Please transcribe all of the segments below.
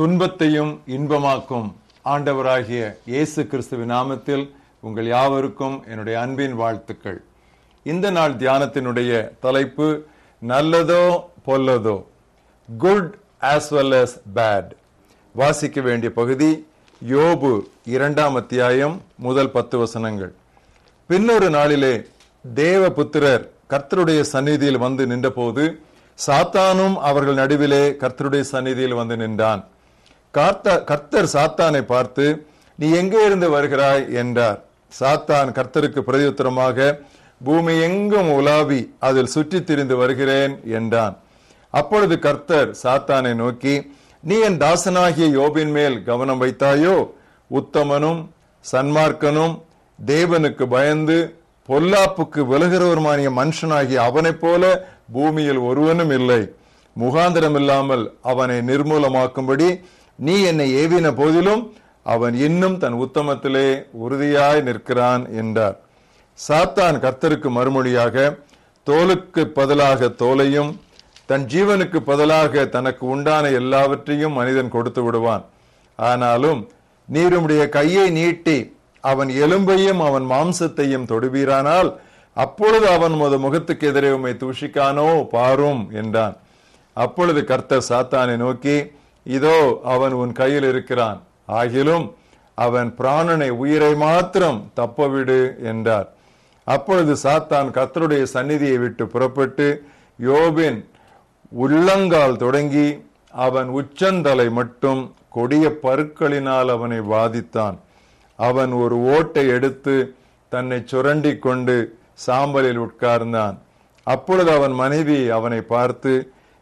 துன்பத்தையும் இன்பமாக்கும் ஆண்டவராகிய இயேசு கிறிஸ்துவின் நாமத்தில் உங்கள் யாவருக்கும் என்னுடைய அன்பின் வாழ்த்துக்கள். இந்த நாள் தியானத்தினுடைய தலைப்பு நல்லதோ பொல்லதோ? Good as well as bad வாசிக்க வேண்டிய பகுதி யோபு இரண்டாம் அத்தியாயம் முதல் பத்து வசனங்கள். பின்னொரு நாளிலே தேவ புத்திரர் கர்த்தருடைய சந்நிதியில் வந்து நின்றபோது சாத்தானும் அவர்கள் நடுவிலே கர்த்தருடைய சந்நிதியில் வந்து நின்றான். கார்த்த- கர்த்தர் சாத்தானை பார்த்து நீ எங்கே இருந்து வருகிறாய்? என்றார். சாத்தான் கர்த்தருக்கு பிரதியுத்தரமாக பூமி எங்கும் உலாவி அதில் சுற்றித் திரிந்து வருகிறேன் என்றான். அப்பொழுது கர்த்தர் சாத்தானை நோக்கி நீ என் தாசனாகிய யோபின் மேல் கவனம் வைத்தாயோ? உத்தமனும் சன்மார்க்கனும் தேவனுக்கு பயந்து பொல்லாப்புக்கு விலகிறவருமானிய மனுஷனாகிய அவனைப் போல பூமியில் ஒருவனும் இல்லை. முகாந்திரம் இல்லாமல் அவனை நிர்மூலமாக்கும்படி நீ என்னை ஏவின போதிலும் அவன் இன்னும் தன் உத்தமத்திலே உறுதியாய் நிற்கிறான் என்றார். சாத்தான் கர்த்தருக்கு மறுமொழியாக தோலுக்கு பதிலாக தோலையும் தன் ஜீவனுக்கு பதிலாக தனக்கு உண்டான எல்லாவற்றையும் மனிதன் கொடுத்து விடுவான். ஆனாலும் நீர் கையை நீட்டி அவன் எலும்பையும் அவன் மாம்சத்தையும் தொடுவீரானால் அப்பொழுது அவன் உமது முகத்துக்கு எதிரே உம்மை தூஷிக்கானோ பாரும் என்றான். அப்பொழுது கர்த்தர் சாத்தானை நோக்கி இதோ அவன் உன் கையில் இருக்கிறான். ஆகிலும் அவன் பிராணனை உயிரை மாத்திரம் தப்பவிடு என்றார். அப்பொழுது சாத்தான் கத்தருடைய சந்நிதியை விட்டு புறப்பட்டு யோபின் உள்ளங்கால் தொடங்கி அவன் உச்சந்தலை மட்டும் கொடிய பருக்களினால் அவனை வாதித்தான். அவன் ஒரு ஓட்டை எடுத்து தன்னை சுரண்டி கொண்டு சாம்பலில் உட்கார்ந்தான். அப்பொழுது அவன் மனைவி அவனை பார்த்து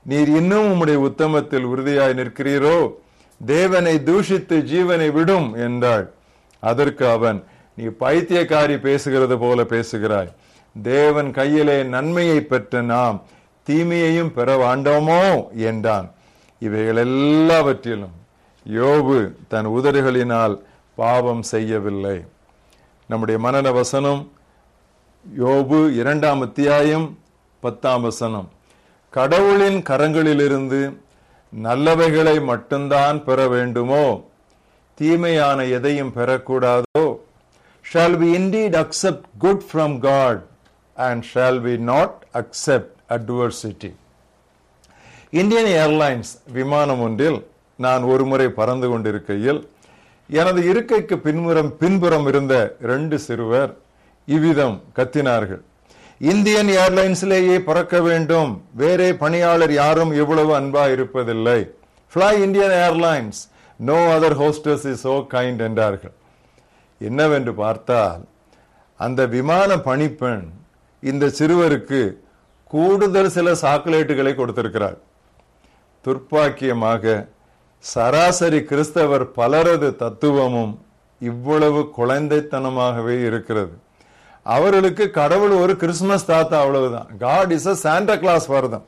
நீர் இன்னும் உம்முடைய உத்தமத்தில் உறுதியாய் நிற்கிறீரோ? தேவனை தூஷித்து ஜீவனை விடும் என்றாள். அதற்கு அவன் நீ பைத்தியக்காரி பேசுகிறது போல பேசுகிறாய். தேவன் கையிலே நன்மையை பெற்ற நாம் தீமையையும் பெற வாண்டோமோ? என்றான். இவைகள் எல்லாவற்றிலும் யோபு தன் உதடுகளினால் பாவம் செய்யவில்லை. நம்முடைய மனன வசனம் யோபு இரண்டாம் அத்தியாயம் பத்தாம் வசனம். கடவுளின் கரங்களிலிருந்து நல்லவைகளை மட்டும்தான் பெற வேண்டுமோ? தீமையான எதையும் பெறக்கூடாதோ? Shall we indeed accept good from God and shall we not accept adversity Indian Airlines விமானம் ஒன்றில் நான் ஒருமுறை பறந்து கொண்டிருக்கையில் எனது இருக்கைக்கு பின்புறம் பின்புறம் இருந்த ரெண்டு சிறுவர் இவ்விதம் கத்தினார்கள். இந்தியன் ஏர்லைன்ஸ்லேயே பறக்க வேண்டும். வேறே பணியாளர் யாரும் இவ்வளவு அன்பா இருப்பதில்லை. Fly Indian Airlines no other hostess is so kind என்றார்கள். என்னவென்று பார்த்தால் அந்த விமான பணிப்பெண் இந்த சிறுவருக்கு கூடுதல் சில சாக்லேட்டுகளை கொடுத்திருக்கிறார் துர்ப்பாக்கியமாக சராசரி கிறிஸ்தவர் பலரது தத்துவமும் இவ்வளவு குழந்தைத்தனமாகவே இருக்கிறது. அவர்களுக்கு கடவுள் ஒரு கிறிஸ்துமஸ் தாத்தா அவ்வளவுதான். God is a Santa Claus வருதம்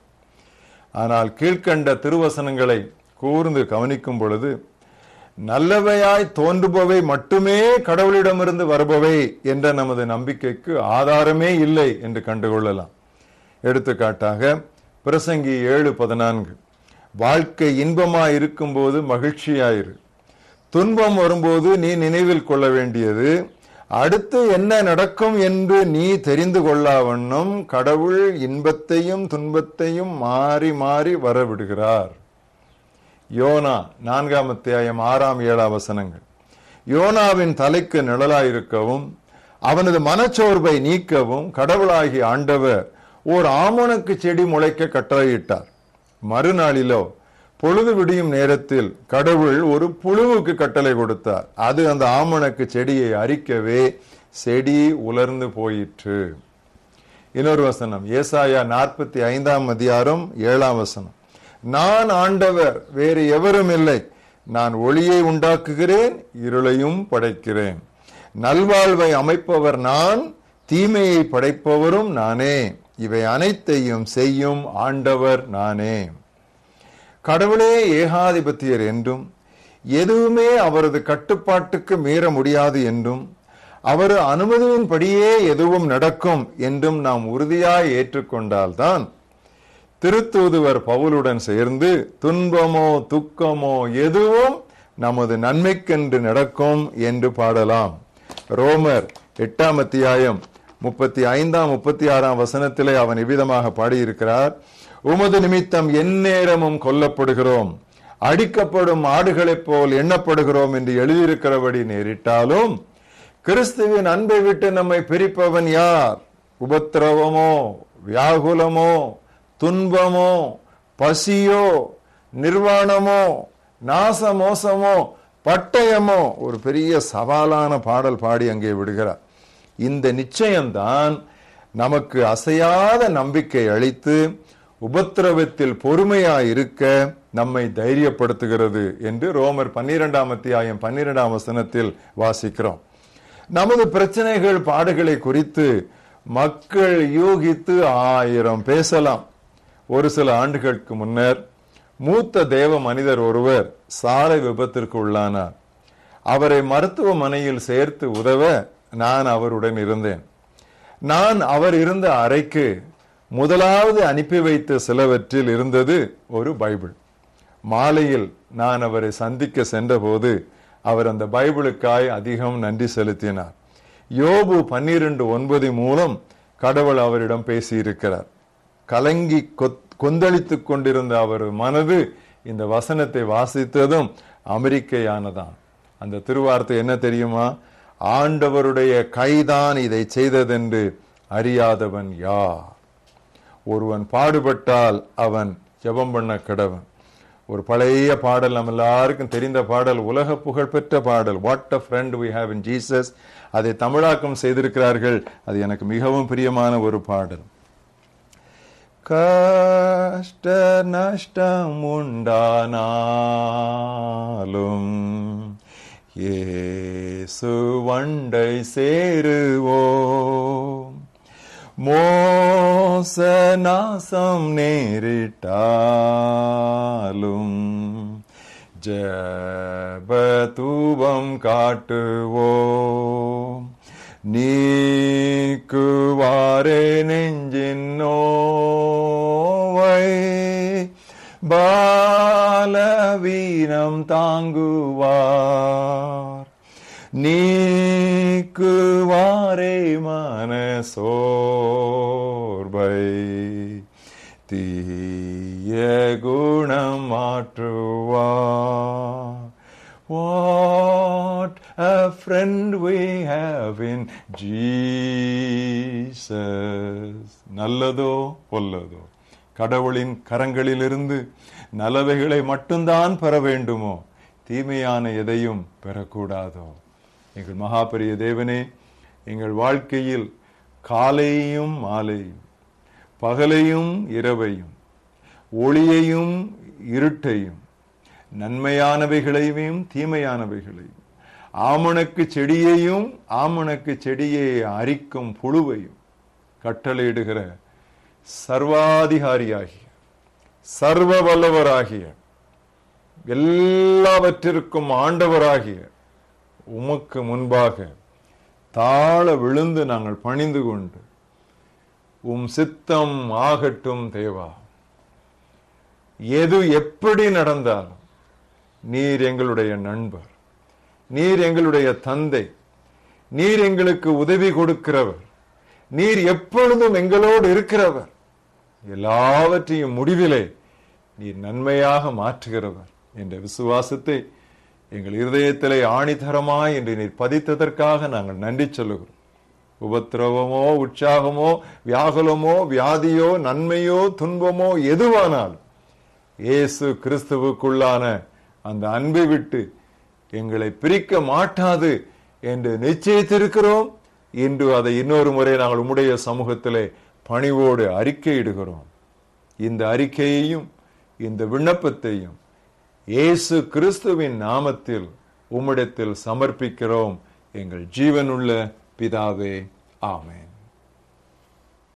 ஆனால் கீழ்க்கண்ட திருவசனங்களை கூர்ந்து கவனிக்கும் பொழுது நல்லவையாய் தோன்றுபவை மட்டுமே கடவுளிடமிருந்து வருபவை என்ற நமது நம்பிக்கைக்கு ஆதாரமே இல்லை என்று கண்டுகொள்ளலாம். எடுத்துக்காட்டாக பிரசங்கி ஏழு பதினான்கு. வாழ்க்கை இன்பமா இருக்கும்போது மகிழ்ச்சியாயிரு. துன்பம் வரும்போது நீ நினைவில் கொள்ள வேண்டியது அடுத்து என்ன நடக்கும் என்று நீ தெரிந்து கொள்ளாவண்ணம் கடவுள் இன்பத்தையும் துன்பத்தையும் மாறி மாறி வரவிடுகிறார். யோனா நான்காம் அத்தியாயம் ஆறாம் ஏழாம் வசனங்கள். யோனாவின் தலைக்கு நிழலாயிருக்கவும் அவனது மனச்சோர்வை நீக்கவும் கடவுளாகி ஆண்டவர் ஓர் ஆமணக்கு செடி முளைக்க கட்டளையிட்டார். மறுநாளிலோ பொழுது விடியும் நேரத்தில் கடவுள் ஒரு புழுவுக்கு கட்டளை கொடுத்தார். அது அந்த ஆமணக்கு செடியை அரிக்கவே செடி உலர்ந்து போயிற்று. இன்னொரு வசனம் ஏசாயா நாற்பத்தி ஐந்தாம் அதிகாரம் ஏழாம் வசனம். நான் ஆண்டவர் வேறு எவரும் இல்லை. நான் ஒளியை உண்டாக்குகிறேன் இருளையும் படைக்கிறேன். நல்வாழ்வை அமைப்பவர் நான் தீமையை படைப்பவரும் நானே. இவை அனைத்தையும் செய்யும் ஆண்டவர் நானே. கடவுளே ஏகாதிபத்தியர் என்றும் எதுவுமே அவரது கட்டுப்பாட்டுக்கு மீற முடியாது என்றும் அவர் அனுமதியின்படியே எதுவும் நடக்கும் என்றும் நாம் உறுதியாய் ஏற்றுக்கொண்டால்தான் திருத்தூதுவர் பவுலுடன் சேர்ந்து துன்பமோ துக்கமோ எதுவும் நமது நன்மைக்கென்று நடக்கும் என்று பாடலாம். ரோமர் எட்டாம் அத்தியாயம் முப்பத்தி ஐந்தாம் முப்பத்தி ஆறாம் வசனத்திலே அவன் இவ்விதமாக பாடியிருக்கிறார். உமது நிமித்தம் எந்நேரமும் கொல்லப்படுகிறோம். அடிக்கப்படும் ஆடுகளைப் போல் எண்ணப்படுகிறோம் என்று எழுதியிருக்கிறபடி நேரிட்டாலும் கிறிஸ்துவின் அன்பை விட்டு நம்மை பிரிப்பவன் யார்? உபத்திரவமோ வியாகுலமோ துன்பமோ பசியோ நிர்வாணமோ நாச மோசமோ பட்டயமோ? ஒரு பெரிய சவாலான பாடல் பாடி அங்கே விடுகிறார். இந்த நிச்சயம்தான் நமக்கு அசையாத நம்பிக்கை அளித்து உபத்திரவத்தில் பொறுமையாயிருக்க நம்மை தைரியப்படுத்துகிறது என்று ரோமர் பன்னிரெண்டாம் அத்தியாயம் பன்னிரெண்டாம் வசனத்தில் வாசிக்கிறோம். நமது பிரச்சனைகள் பாடுகளை குறித்து மக்கள் யூகித்து ஆயிரம் பேசலாம். ஒரு சில ஆண்டுகளுக்கு முன்னர் மூத்த தேவ மனிதர் ஒருவர் சாலை விபத்திற்கு உள்ளானார். அவரை மருத்துவமனையில் சேர்த்து உதவ நான் அவருடன் இருந்தேன். நான் அவர் இருந்த அறைக்கு முதலாவது அனுப்பி வைத்த சிலவற்றில் இருந்தது ஒரு பைபிள். மாலையில் நான் அவரை சந்திக்க சென்றபோது அவர் அந்த பைபிளுக்காய் அதிகம் நன்றி செலுத்தினார். யோபு பன்னிரண்டு ஒன்பது மூலம் கடவுள் அவரிடம் பேசியிருக்கிறார். கலங்கி கொந்தளித்துக் கொண்டிருந்த அவர் மனது இந்த வசனத்தை வாசித்ததும் அமெரிக்கையானதான். அந்த திருவார்த்தை என்ன தெரியுமா? ஆண்டவருடைய கைதான் இதை செய்ததென்று அறியாதவன் யார்? ஒருவன் பாடுபட்டால் அவன் ஜெபம் பண்ண கடவன். ஒரு பழைய பாடல் நம்ம எல்லாருக்கும் தெரிந்த பாடல் உலக புகழ்பெற்ற பாடல் what a friend we have in Jesus அதை தமிழாக்கம் செய்திருக்கிறார்கள். அது எனக்கு மிகவும் பிரியமான ஒரு பாடல். கஷ்ட நஷ்டம் உண்டானாலும் ஏ சுவண்டை சேருவோம். மோச நாசம் நேரிட்டாலும் ஜபதூபம் காட்டுவோம். நீக்குவாரே நெஞ்சின் நோவை பாலவீனம் தாங்குவார். நீக்குவாரே மனசோர்பை தீய குணம் மாற்றுவார் What a friend we have in Jesus. நல்லதோ பொல்லதோ? கடவுளின் கரங்களிலிருந்து நலவைகளை மட்டும்தான் பெற வேண்டுமோ? தீமையான எதையும் பெறக்கூடாதோ? எங்கள் மகாபரிய தேவனே எங்கள் வாழ்க்கையில் காலையும் மாலையும் பகலையும் இரவையும் ஒளியையும் இருட்டையும் நன்மையானவைகளையும் தீமையானவைகளையும் ஆமணக்கு செடியையும் ஆமணக்கு செடியை அரிக்கும் புழுவையும் கட்டளையிடுகிற சர்வாதிகாரியாகிய சர்வ வல்லவராகிய எல்லாவற்றிற்கும் ஆண்டவராகிய உமக்கு முன்பாக தாழ விழுந்து நாங்கள் பணிந்து கொண்டு உம் சித்தம் ஆகட்டும் தேவா. எது எப்படி நடந்தாலும் நீர் எங்களுடைய நண்பர் நீர் எங்களுடைய தந்தை நீர் எங்களுக்கு உதவி கொடுக்கிறவர் நீர் எப்பொழுதும் எங்களோடு இருக்கிறவர். எல்லாவற்றையும் முடிவிலே நீர் நன்மையாக மாற்றுகிறவர் என்ற விசுவாசத்தை எங்கள் இருதயத்திலே ஆணித்தரமாய் என்று நீர் பதித்ததற்காக நாங்கள் நன்றி சொல்லுகிறோம். உபத்திரவமோ உற்சாகமோ வியாகுலமோ வியாதியோ நன்மையோ துன்பமோ எதுவானாலும் இயேசு கிறிஸ்துவுக்குள்ளான அந்த அன்பை விட்டு எங்களை பிரிக்க மாட்டாது என்று நிச்சயித்திருக்கிறோம். இன்று அதை இன்னொரு முறை நாங்கள் உம்முடைய சமூகத்திலே பணிவோடு அறிக்கையிடுகிறோம். இந்த அறிக்கையையும் இந்த விண்ணப்பத்தையும் இயேசு கிறிஸ்துவின் நாமத்தில் உம்மிடத்தில் சமர்ப்பிக்கிறோம். எங்கள் ஜீவனுள்ள பிதாவே ஆமேன்.